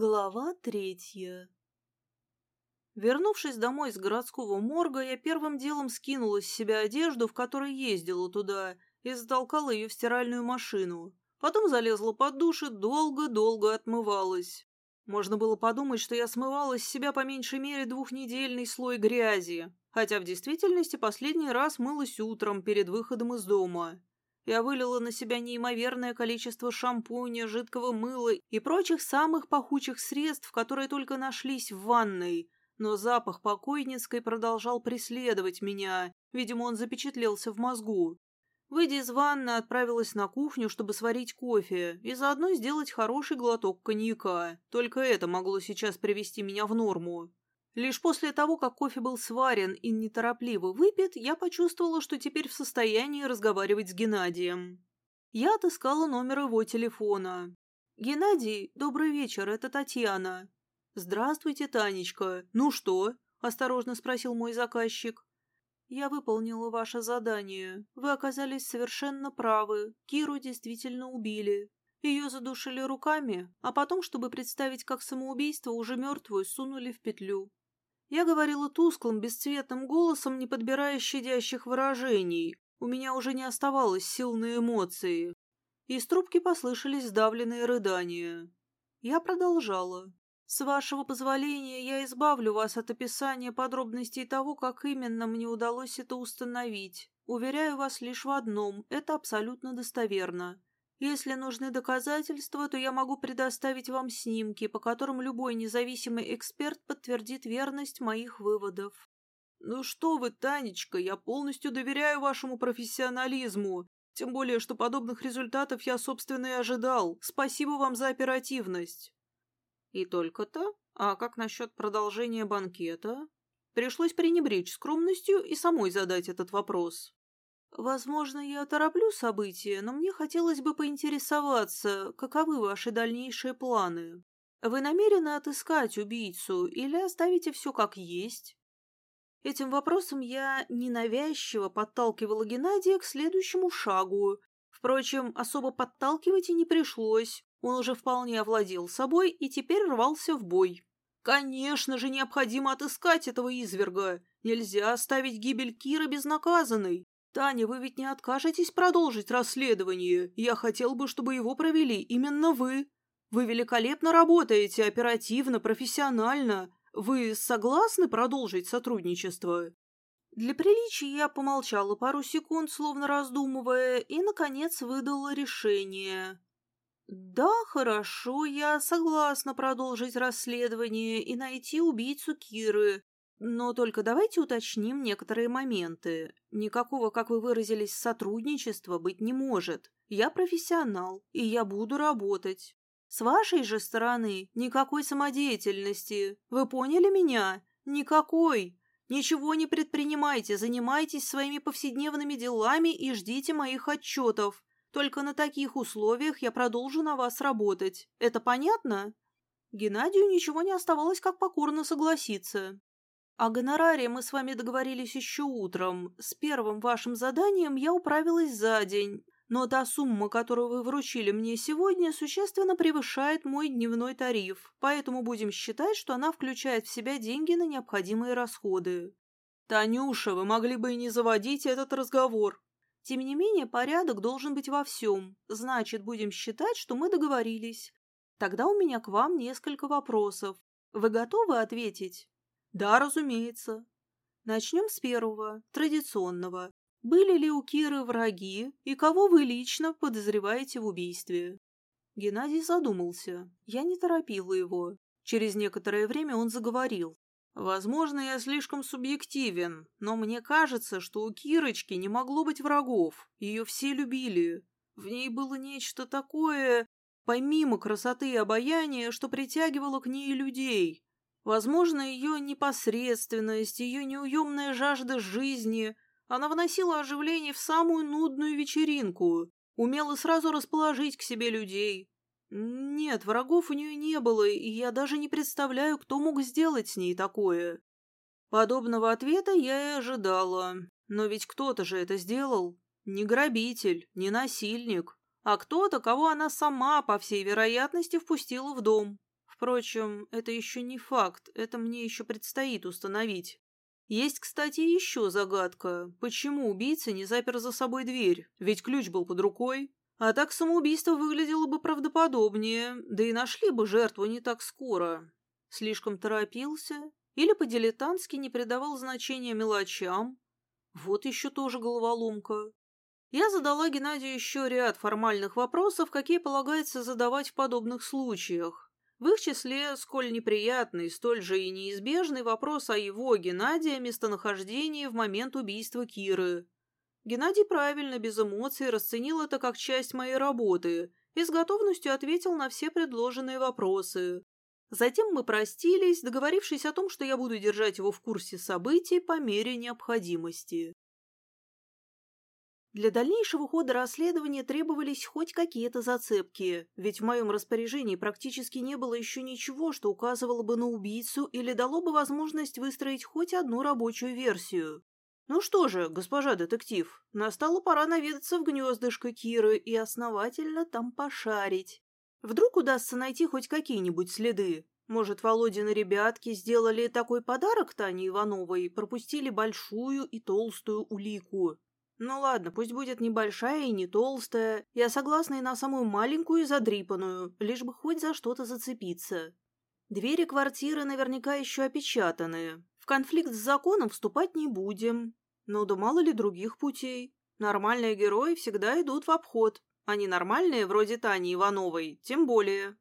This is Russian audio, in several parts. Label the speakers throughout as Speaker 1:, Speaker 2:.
Speaker 1: Глава третья Вернувшись домой из городского морга, я первым делом скинула с себя одежду, в которой ездила туда, и затолкала ее в стиральную машину. Потом залезла под душ и долго-долго отмывалась. Можно было подумать, что я смывала с себя по меньшей мере двухнедельный слой грязи, хотя в действительности последний раз мылась утром перед выходом из дома. Я вылила на себя неимоверное количество шампуня, жидкого мыла и прочих самых пахучих средств, которые только нашлись в ванной. Но запах покойницкой продолжал преследовать меня. Видимо, он запечатлелся в мозгу. Выйдя из ванны, отправилась на кухню, чтобы сварить кофе и заодно сделать хороший глоток коньяка. Только это могло сейчас привести меня в норму. Лишь после того, как кофе был сварен и неторопливо выпит, я почувствовала, что теперь в состоянии разговаривать с Геннадием. Я отыскала номер его телефона. «Геннадий, добрый вечер, это Татьяна». «Здравствуйте, Танечка. Ну что?» – осторожно спросил мой заказчик. «Я выполнила ваше задание. Вы оказались совершенно правы. Киру действительно убили. Ее задушили руками, а потом, чтобы представить как самоубийство, уже мертвую сунули в петлю. Я говорила тусклым, бесцветным голосом, не подбирая щадящих выражений. У меня уже не оставалось сил на эмоции. Из трубки послышались сдавленные рыдания. Я продолжала. «С вашего позволения я избавлю вас от описания подробностей того, как именно мне удалось это установить. Уверяю вас лишь в одном – это абсолютно достоверно. Если нужны доказательства, то я могу предоставить вам снимки, по которым любой независимый эксперт подтвердит верность моих выводов. Ну что вы, Танечка, я полностью доверяю вашему профессионализму. Тем более, что подобных результатов я, собственно, и ожидал. Спасибо вам за оперативность. И только-то? А как насчет продолжения банкета? Пришлось пренебречь скромностью и самой задать этот вопрос. Возможно, я тороплю события, но мне хотелось бы поинтересоваться, каковы ваши дальнейшие планы. Вы намерены отыскать убийцу или оставите все как есть? Этим вопросом я ненавязчиво подталкивала Геннадия к следующему шагу. Впрочем, особо подталкивать и не пришлось. Он уже вполне овладел собой и теперь рвался в бой. Конечно же, необходимо отыскать этого изверга. Нельзя оставить гибель Кира безнаказанной. «Таня, вы ведь не откажетесь продолжить расследование? Я хотел бы, чтобы его провели именно вы. Вы великолепно работаете, оперативно, профессионально. Вы согласны продолжить сотрудничество?» Для приличия я помолчала пару секунд, словно раздумывая, и, наконец, выдала решение. «Да, хорошо, я согласна продолжить расследование и найти убийцу Киры. Но только давайте уточним некоторые моменты. Никакого, как вы выразились, сотрудничества быть не может. Я профессионал, и я буду работать. С вашей же стороны никакой самодеятельности. Вы поняли меня? Никакой. Ничего не предпринимайте, занимайтесь своими повседневными делами и ждите моих отчетов. Только на таких условиях я продолжу на вас работать. Это понятно? Геннадию ничего не оставалось, как покорно согласиться. О гонораре мы с вами договорились еще утром. С первым вашим заданием я управилась за день, но та сумма, которую вы вручили мне сегодня, существенно превышает мой дневной тариф, поэтому будем считать, что она включает в себя деньги на необходимые расходы. Танюша, вы могли бы и не заводить этот разговор. Тем не менее, порядок должен быть во всем. Значит, будем считать, что мы договорились. Тогда у меня к вам несколько вопросов. Вы готовы ответить? Да, разумеется. Начнем с первого, традиционного. Были ли у Киры враги и кого вы лично подозреваете в убийстве? Геннадий задумался. Я не торопила его. Через некоторое время он заговорил. Возможно, я слишком субъективен, но мне кажется, что у Кирочки не могло быть врагов. Ее все любили. В ней было нечто такое, помимо красоты и обаяния, что притягивало к ней людей. Возможно, ее непосредственность, ее неуемная жажда жизни, она вносила оживление в самую нудную вечеринку, умела сразу расположить к себе людей. Нет, врагов у нее не было, и я даже не представляю, кто мог сделать с ней такое. Подобного ответа я и ожидала. Но ведь кто-то же это сделал. Не грабитель, не насильник, а кто-то, кого она сама, по всей вероятности, впустила в дом. Впрочем, это еще не факт, это мне еще предстоит установить. Есть, кстати, еще загадка. Почему убийца не запер за собой дверь? Ведь ключ был под рукой. А так самоубийство выглядело бы правдоподобнее, да и нашли бы жертву не так скоро. Слишком торопился или по-дилетантски не придавал значения мелочам. Вот еще тоже головоломка. Я задала Геннадию еще ряд формальных вопросов, какие полагается задавать в подобных случаях. В их числе сколь неприятный, столь же и неизбежный вопрос о его, Геннадия, местонахождении в момент убийства Киры. Геннадий правильно, без эмоций, расценил это как часть моей работы и с готовностью ответил на все предложенные вопросы. Затем мы простились, договорившись о том, что я буду держать его в курсе событий по мере необходимости. Для дальнейшего хода расследования требовались хоть какие-то зацепки, ведь в моем распоряжении практически не было еще ничего, что указывало бы на убийцу или дало бы возможность выстроить хоть одну рабочую версию. Ну что же, госпожа детектив, настала пора наведаться в гнездышко Киры и основательно там пошарить. Вдруг удастся найти хоть какие-нибудь следы. Может, Володины ребятки сделали такой подарок Тане Ивановой пропустили большую и толстую улику. Ну ладно, пусть будет небольшая и не толстая. Я согласна и на самую маленькую и задрипанную, лишь бы хоть за что-то зацепиться. Двери квартиры наверняка еще опечатаны. В конфликт с законом вступать не будем. Но да мало ли других путей. Нормальные герои всегда идут в обход, а ненормальные, вроде Тани Ивановой, тем более.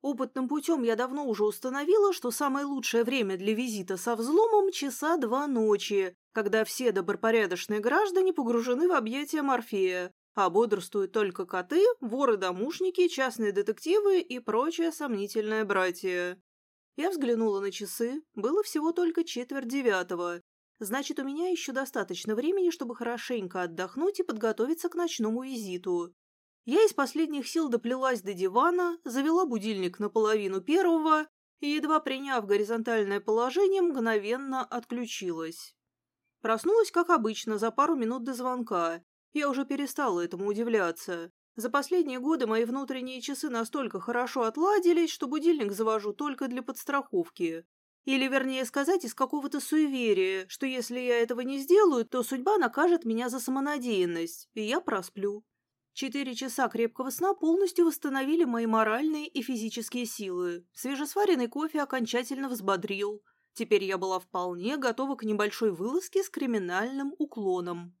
Speaker 1: Опытным путем я давно уже установила, что самое лучшее время для визита со взломом – часа два ночи, когда все добропорядочные граждане погружены в объятия Морфея, а бодрствуют только коты, воры-домушники, частные детективы и прочее сомнительное братье. Я взглянула на часы, было всего только четверть девятого. Значит, у меня еще достаточно времени, чтобы хорошенько отдохнуть и подготовиться к ночному визиту. Я из последних сил доплелась до дивана, завела будильник на половину первого и, едва приняв горизонтальное положение, мгновенно отключилась. Проснулась, как обычно, за пару минут до звонка. Я уже перестала этому удивляться. За последние годы мои внутренние часы настолько хорошо отладились, что будильник завожу только для подстраховки. Или, вернее сказать, из какого-то суеверия, что если я этого не сделаю, то судьба накажет меня за самонадеянность, и я просплю. Четыре часа крепкого сна полностью восстановили мои моральные и физические силы. Свежесваренный кофе окончательно взбодрил. Теперь я была вполне готова к небольшой вылазке с криминальным уклоном.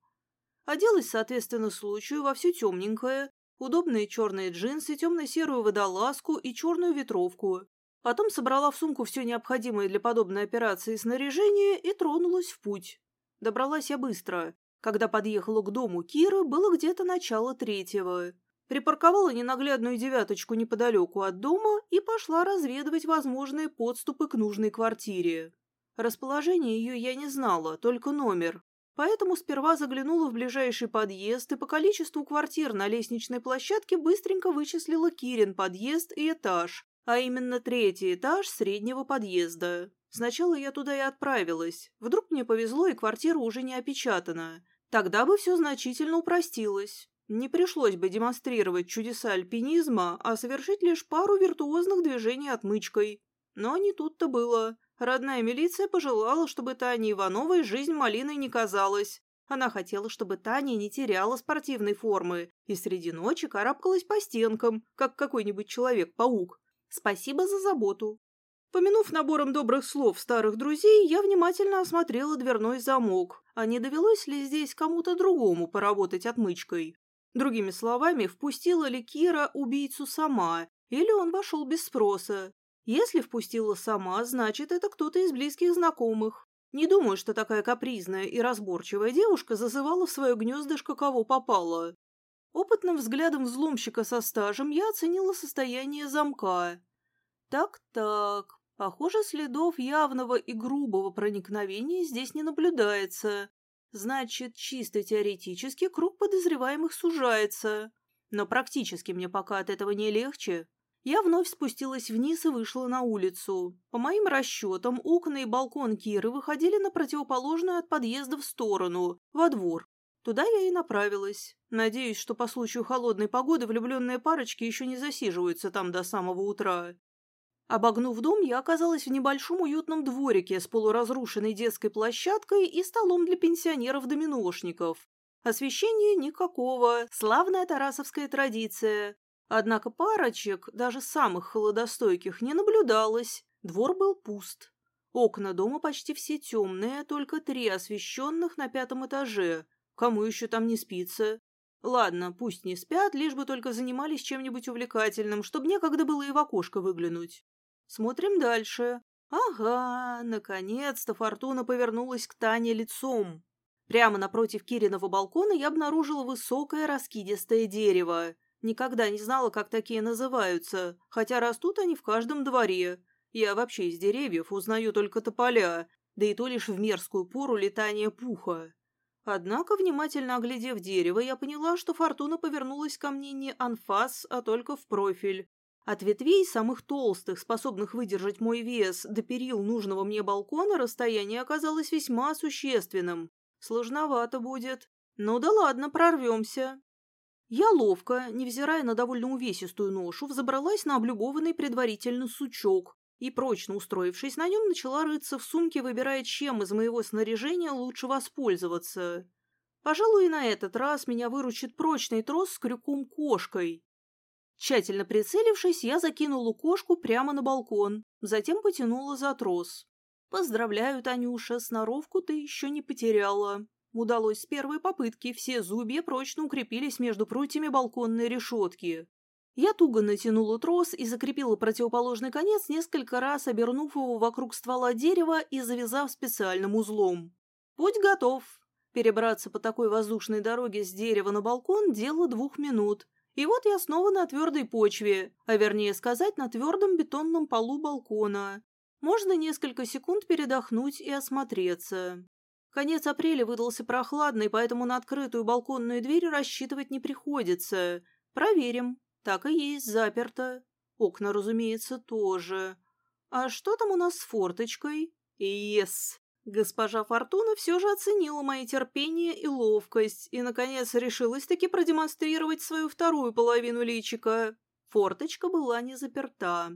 Speaker 1: Оделась, соответственно, случаю во все темненькое, удобные черные джинсы, темно-серую водолазку и черную ветровку. Потом собрала в сумку все необходимое для подобной операции снаряжение и тронулась в путь. Добралась я быстро. Когда подъехала к дому Киры, было где-то начало третьего. Припарковала ненаглядную девяточку неподалеку от дома и пошла разведывать возможные подступы к нужной квартире. Расположение ее я не знала, только номер. Поэтому сперва заглянула в ближайший подъезд и по количеству квартир на лестничной площадке быстренько вычислила Кирин подъезд и этаж, а именно третий этаж среднего подъезда. Сначала я туда и отправилась. Вдруг мне повезло, и квартира уже не опечатана. Тогда бы все значительно упростилось. Не пришлось бы демонстрировать чудеса альпинизма, а совершить лишь пару виртуозных движений отмычкой. Но не тут-то было. Родная милиция пожелала, чтобы Тане Ивановой жизнь малиной не казалась. Она хотела, чтобы Таня не теряла спортивной формы и среди ночи карабкалась по стенкам, как какой-нибудь человек-паук. Спасибо за заботу. Помянув набором добрых слов старых друзей, я внимательно осмотрела дверной замок. А не довелось ли здесь кому-то другому поработать отмычкой? Другими словами, впустила ли Кира убийцу сама, или он вошел без спроса? Если впустила сама, значит, это кто-то из близких знакомых. Не думаю, что такая капризная и разборчивая девушка зазывала в свое гнездышко кого попало. Опытным взглядом взломщика со стажем я оценила состояние замка. Так-так, похоже, следов явного и грубого проникновения здесь не наблюдается. Значит, чисто теоретически круг подозреваемых сужается. Но практически мне пока от этого не легче. Я вновь спустилась вниз и вышла на улицу. По моим расчетам, окна и балкон Киры выходили на противоположную от подъезда в сторону, во двор. Туда я и направилась. Надеюсь, что по случаю холодной погоды влюбленные парочки еще не засиживаются там до самого утра. Обогнув дом, я оказалась в небольшом уютном дворике с полуразрушенной детской площадкой и столом для пенсионеров-доминошников. Освещения никакого, славная тарасовская традиция. Однако парочек, даже самых холодостойких, не наблюдалось. Двор был пуст. Окна дома почти все темные, только три освещенных на пятом этаже. Кому еще там не спится? Ладно, пусть не спят, лишь бы только занимались чем-нибудь увлекательным, чтобы некогда было и в окошко выглянуть. Смотрим дальше. Ага, наконец-то Фортуна повернулась к Тане лицом. Прямо напротив Кириного балкона я обнаружила высокое раскидистое дерево. Никогда не знала, как такие называются, хотя растут они в каждом дворе. Я вообще из деревьев узнаю только тополя, да и то лишь в мерзкую пору летания пуха. Однако, внимательно оглядев дерево, я поняла, что фортуна повернулась ко мне не анфас, а только в профиль. От ветвей, самых толстых, способных выдержать мой вес, до перил нужного мне балкона расстояние оказалось весьма существенным. Сложновато будет. Ну да ладно, прорвемся. Я ловко, невзирая на довольно увесистую ношу, взобралась на облюбованный предварительно сучок, и, прочно устроившись на нем, начала рыться в сумке, выбирая, чем из моего снаряжения лучше воспользоваться. Пожалуй, и на этот раз меня выручит прочный трос с крюком-кошкой. Тщательно прицелившись, я закинула кошку прямо на балкон, затем потянула за трос. «Поздравляю, Танюша, сноровку ты еще не потеряла». Удалось с первой попытки, все зубья прочно укрепились между прутьями балконной решетки. Я туго натянула трос и закрепила противоположный конец, несколько раз обернув его вокруг ствола дерева и завязав специальным узлом. Путь готов. Перебраться по такой воздушной дороге с дерева на балкон – дело двух минут. И вот я снова на твердой почве, а вернее сказать, на твердом бетонном полу балкона. Можно несколько секунд передохнуть и осмотреться. Конец апреля выдался прохладный, поэтому на открытую балконную дверь рассчитывать не приходится. Проверим. Так и есть, заперто. Окна, разумеется, тоже. А что там у нас с форточкой? Ес! Госпожа Фортуна все же оценила мои терпение и ловкость и, наконец, решилась-таки продемонстрировать свою вторую половину личика. Форточка была не заперта.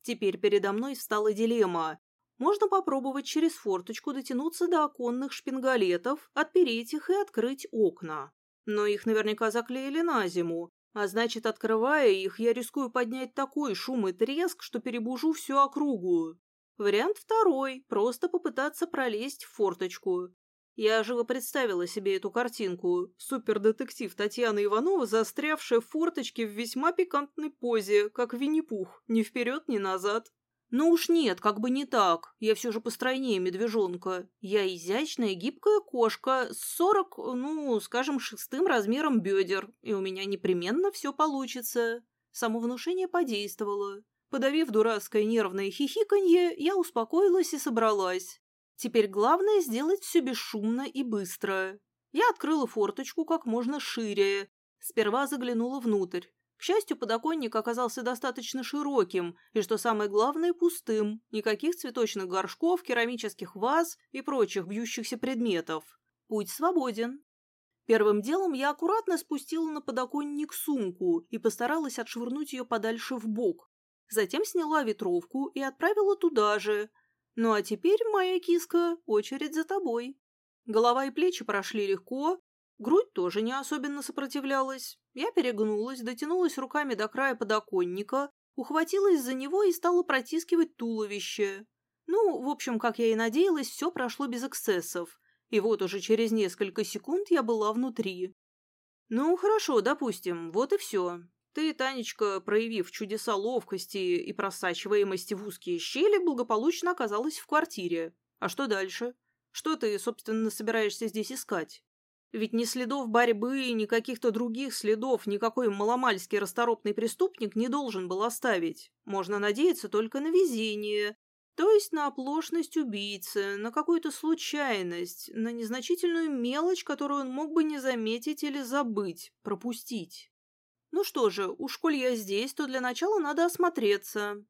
Speaker 1: Теперь передо мной встала дилемма. Можно попробовать через форточку дотянуться до оконных шпингалетов, отпереть их и открыть окна. Но их наверняка заклеили на зиму, а значит, открывая их, я рискую поднять такой шум и треск, что перебужу всю округу. Вариант второй – просто попытаться пролезть в форточку. Я живо представила себе эту картинку. Супердетектив Татьяна Иванова, застрявшая в форточке в весьма пикантной позе, как Винни-Пух, ни вперед, ни назад. Ну уж нет, как бы не так. Я все же постройнее медвежонка. Я изящная гибкая кошка с сорок, ну, скажем, шестым размером бедер, и у меня непременно все получится. Самовнушение подействовало. Подавив дурацкое нервное хихиканье, я успокоилась и собралась. Теперь главное сделать все бесшумно и быстро. Я открыла форточку как можно шире. Сперва заглянула внутрь. К счастью, подоконник оказался достаточно широким и, что самое главное, пустым. Никаких цветочных горшков, керамических ваз и прочих бьющихся предметов. Путь свободен. Первым делом я аккуратно спустила на подоконник сумку и постаралась отшвырнуть ее подальше в бок. Затем сняла ветровку и отправила туда же. Ну а теперь, моя киска, очередь за тобой. Голова и плечи прошли легко, Грудь тоже не особенно сопротивлялась. Я перегнулась, дотянулась руками до края подоконника, ухватилась за него и стала протискивать туловище. Ну, в общем, как я и надеялась, все прошло без эксцессов. И вот уже через несколько секунд я была внутри. Ну, хорошо, допустим, вот и все. Ты, Танечка, проявив чудеса ловкости и просачиваемости в узкие щели, благополучно оказалась в квартире. А что дальше? Что ты, собственно, собираешься здесь искать? Ведь ни следов борьбы, ни каких-то других следов никакой маломальский расторопный преступник не должен был оставить. Можно надеяться только на везение, то есть на оплошность убийцы, на какую-то случайность, на незначительную мелочь, которую он мог бы не заметить или забыть, пропустить. Ну что же, уж коль я здесь, то для начала надо осмотреться.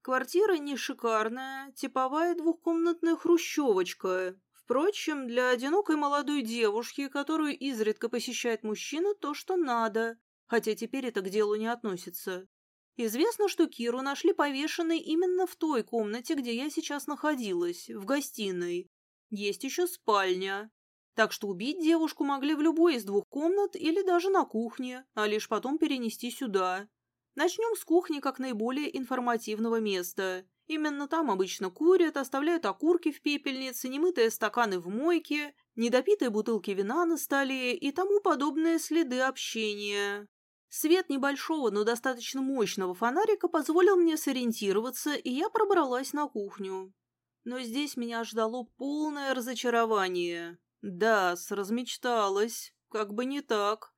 Speaker 1: Квартира не шикарная, типовая двухкомнатная хрущевочка, Впрочем, для одинокой молодой девушки, которую изредка посещает мужчина, то, что надо, хотя теперь это к делу не относится. Известно, что Киру нашли повешенной именно в той комнате, где я сейчас находилась, в гостиной. Есть еще спальня. Так что убить девушку могли в любой из двух комнат или даже на кухне, а лишь потом перенести сюда. Начнем с кухни как наиболее информативного места. Именно там обычно курят, оставляют окурки в пепельнице, немытые стаканы в мойке, недопитые бутылки вина на столе и тому подобные следы общения. Свет небольшого, но достаточно мощного фонарика позволил мне сориентироваться, и я пробралась на кухню. Но здесь меня ждало полное разочарование. Да, размечталась. Как бы не так.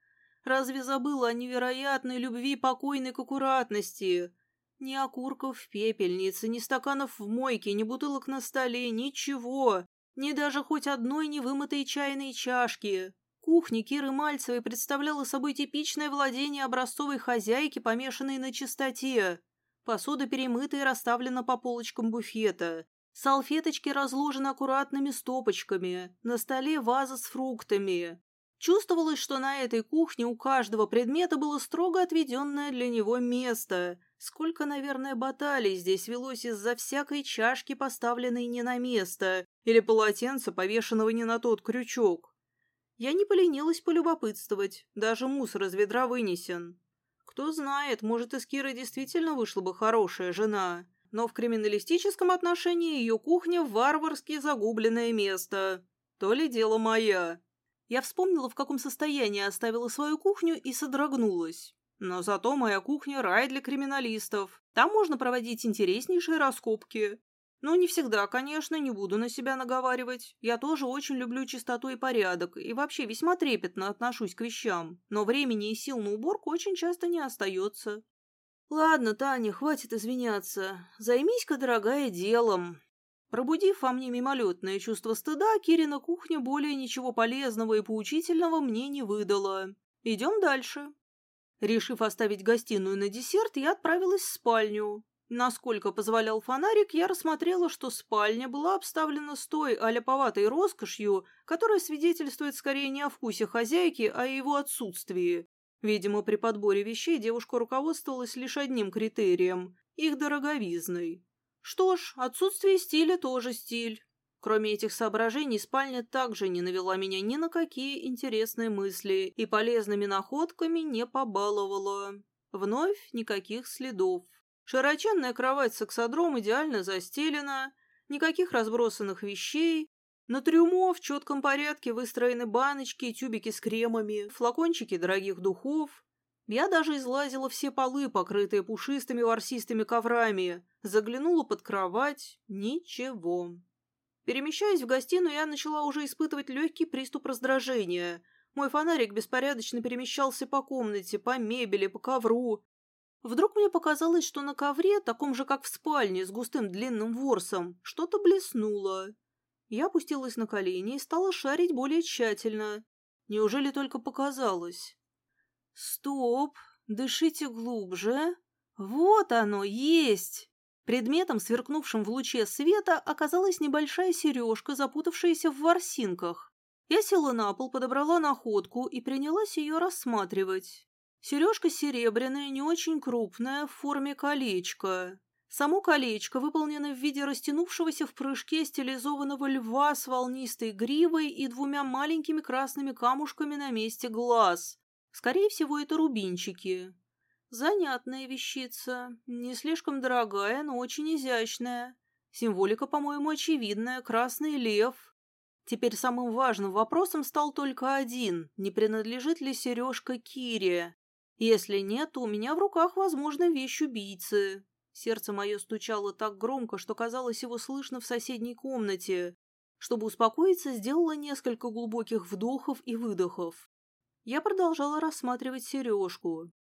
Speaker 1: Разве забыла о невероятной любви покойной к аккуратности? Ни окурков в пепельнице, ни стаканов в мойке, ни бутылок на столе, ничего. Ни даже хоть одной невымытой чайной чашки. Кухня Киры Мальцевой представляла собой типичное владение образцовой хозяйки, помешанной на чистоте. Посуда перемыта и расставлена по полочкам буфета. Салфеточки разложены аккуратными стопочками. На столе ваза с фруктами. Чувствовалось, что на этой кухне у каждого предмета было строго отведенное для него место. Сколько, наверное, баталий здесь велось из-за всякой чашки, поставленной не на место, или полотенца, повешенного не на тот крючок. Я не поленилась полюбопытствовать, даже мусор из ведра вынесен. Кто знает, может, из Киры действительно вышла бы хорошая жена, но в криминалистическом отношении ее кухня – варварски загубленное место. То ли дело моя. Я вспомнила, в каком состоянии оставила свою кухню и содрогнулась. Но зато моя кухня – рай для криминалистов. Там можно проводить интереснейшие раскопки. Ну, не всегда, конечно, не буду на себя наговаривать. Я тоже очень люблю чистоту и порядок, и вообще весьма трепетно отношусь к вещам. Но времени и сил на уборку очень часто не остается. Ладно, Таня, хватит извиняться. Займись-ка, дорогая, делом. Пробудив во мне мимолетное чувство стыда, Кирина кухня более ничего полезного и поучительного мне не выдала. Идем дальше. Решив оставить гостиную на десерт, я отправилась в спальню. Насколько позволял фонарик, я рассмотрела, что спальня была обставлена с той аляповатой роскошью, которая свидетельствует скорее не о вкусе хозяйки, а о его отсутствии. Видимо, при подборе вещей девушка руководствовалась лишь одним критерием – их дороговизной. Что ж, отсутствие стиля тоже стиль. Кроме этих соображений, спальня также не навела меня ни на какие интересные мысли и полезными находками не побаловала. Вновь никаких следов. Широченная кровать саксодром идеально застелена, никаких разбросанных вещей. На трюмо в четком порядке выстроены баночки и тюбики с кремами, флакончики дорогих духов, я даже излазила все полы, покрытые пушистыми ворсистыми коврами, заглянула под кровать. Ничего. Перемещаясь в гостиную, я начала уже испытывать легкий приступ раздражения. Мой фонарик беспорядочно перемещался по комнате, по мебели, по ковру. Вдруг мне показалось, что на ковре, таком же, как в спальне, с густым длинным ворсом, что-то блеснуло. Я опустилась на колени и стала шарить более тщательно. Неужели только показалось? Стоп, дышите глубже. Вот оно, есть! Предметом, сверкнувшим в луче света, оказалась небольшая сережка, запутавшаяся в ворсинках. Я села на пол, подобрала находку и принялась ее рассматривать. Сережка серебряная, не очень крупная, в форме колечка. Само колечко выполнено в виде растянувшегося в прыжке стилизованного льва с волнистой гривой и двумя маленькими красными камушками на месте глаз. Скорее всего, это рубинчики. Занятная вещица, не слишком дорогая, но очень изящная. Символика, по-моему, очевидная. Красный лев. Теперь самым важным вопросом стал только один. Не принадлежит ли сережка Кире? Если нет, то у меня в руках, возможно, вещь убийцы. Сердце мое стучало так громко, что казалось его слышно в соседней комнате. Чтобы успокоиться, сделала несколько глубоких вдохов и выдохов. Я продолжала рассматривать сережку.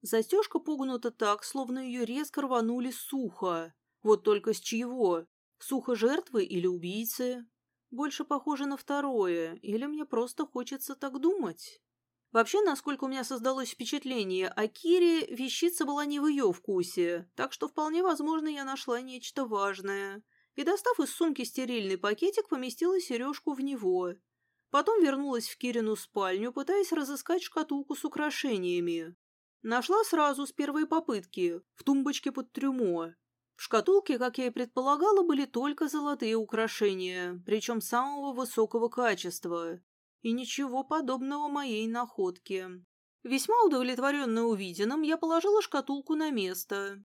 Speaker 1: Застежка погнута так, словно ее резко рванули сухо. Вот только с чьего? Сухо жертвы или убийцы? Больше похоже на второе, или мне просто хочется так думать? Вообще, насколько у меня создалось впечатление о Кире, вещица была не в ее вкусе, так что вполне возможно я нашла нечто важное. И, достав из сумки стерильный пакетик, поместила сережку в него. Потом вернулась в Кирину спальню, пытаясь разыскать шкатулку с украшениями. Нашла сразу с первой попытки, в тумбочке под трюмо. В шкатулке, как я и предполагала, были только золотые украшения, причем самого высокого качества. И ничего подобного моей находке. Весьма удовлетворенная увиденным, я положила шкатулку на место.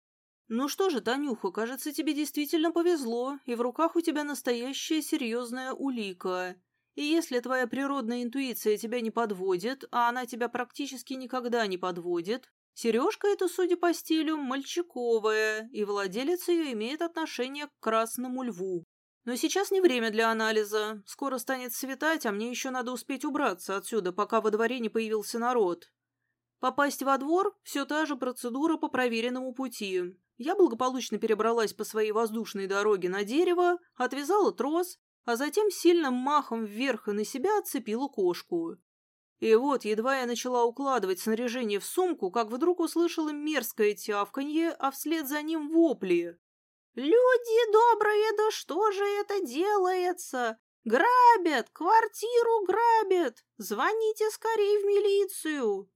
Speaker 1: «Ну что же, Танюха, кажется, тебе действительно повезло, и в руках у тебя настоящая серьезная улика. И если твоя природная интуиция тебя не подводит, а она тебя практически никогда не подводит, сережка эта, судя по стилю, мальчиковая, и владелец ее имеет отношение к красному льву. Но сейчас не время для анализа. Скоро станет светать, а мне еще надо успеть убраться отсюда, пока во дворе не появился народ. Попасть во двор – все та же процедура по проверенному пути. Я благополучно перебралась по своей воздушной дороге на дерево, отвязала трос а затем сильным махом вверх и на себя отцепила кошку. И вот, едва я начала укладывать снаряжение в сумку, как вдруг услышала мерзкое тявканье, а вслед за ним вопли. «Люди добрые, да что же это делается? Грабят! Квартиру грабят! Звоните скорее в милицию!»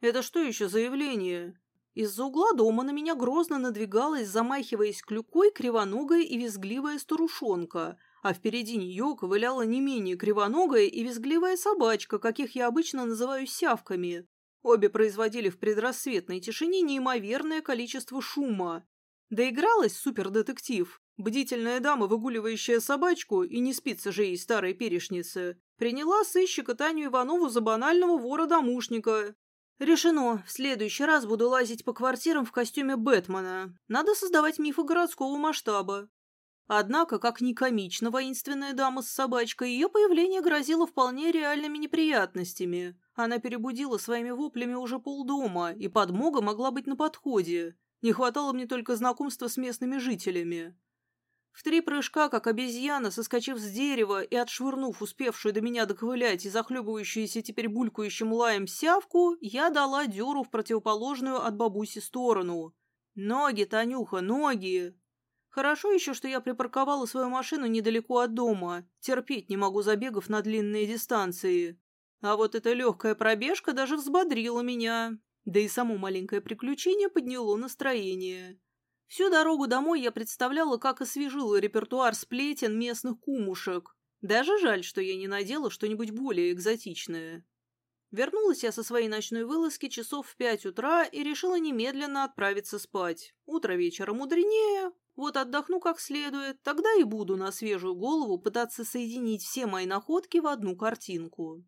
Speaker 1: «Это что еще за явление?» Из-за угла дома на меня грозно надвигалась, замахиваясь клюкой, кривоногая и визгливая старушонка — а впереди нее ковыляла не менее кривоногая и визгливая собачка, каких я обычно называю сявками. Обе производили в предрассветной тишине неимоверное количество шума. Доигралась супердетектив. Бдительная дама, выгуливающая собачку, и не спится же ей старой перешницы, приняла сыщика Таню Иванову за банального вора-домушника. Решено, в следующий раз буду лазить по квартирам в костюме Бэтмена. Надо создавать мифы городского масштаба. Однако, как ни комично воинственная дама с собачкой, ее появление грозило вполне реальными неприятностями. Она перебудила своими воплями уже полдома, и подмога могла быть на подходе. Не хватало мне только знакомства с местными жителями. В три прыжка, как обезьяна, соскочив с дерева и отшвырнув успевшую до меня доковылять и захлебывающуюся теперь булькающим лаем сявку, я дала дёру в противоположную от бабуси сторону. «Ноги, Танюха, ноги!» Хорошо еще, что я припарковала свою машину недалеко от дома. Терпеть не могу забегов на длинные дистанции. А вот эта легкая пробежка даже взбодрила меня. Да и само маленькое приключение подняло настроение. Всю дорогу домой я представляла, как освежила репертуар сплетен местных кумушек. Даже жаль, что я не надела что-нибудь более экзотичное. Вернулась я со своей ночной вылазки часов в пять утра и решила немедленно отправиться спать. Утро вечера мудренее, вот отдохну как следует, тогда и буду на свежую голову пытаться соединить все мои находки в одну картинку.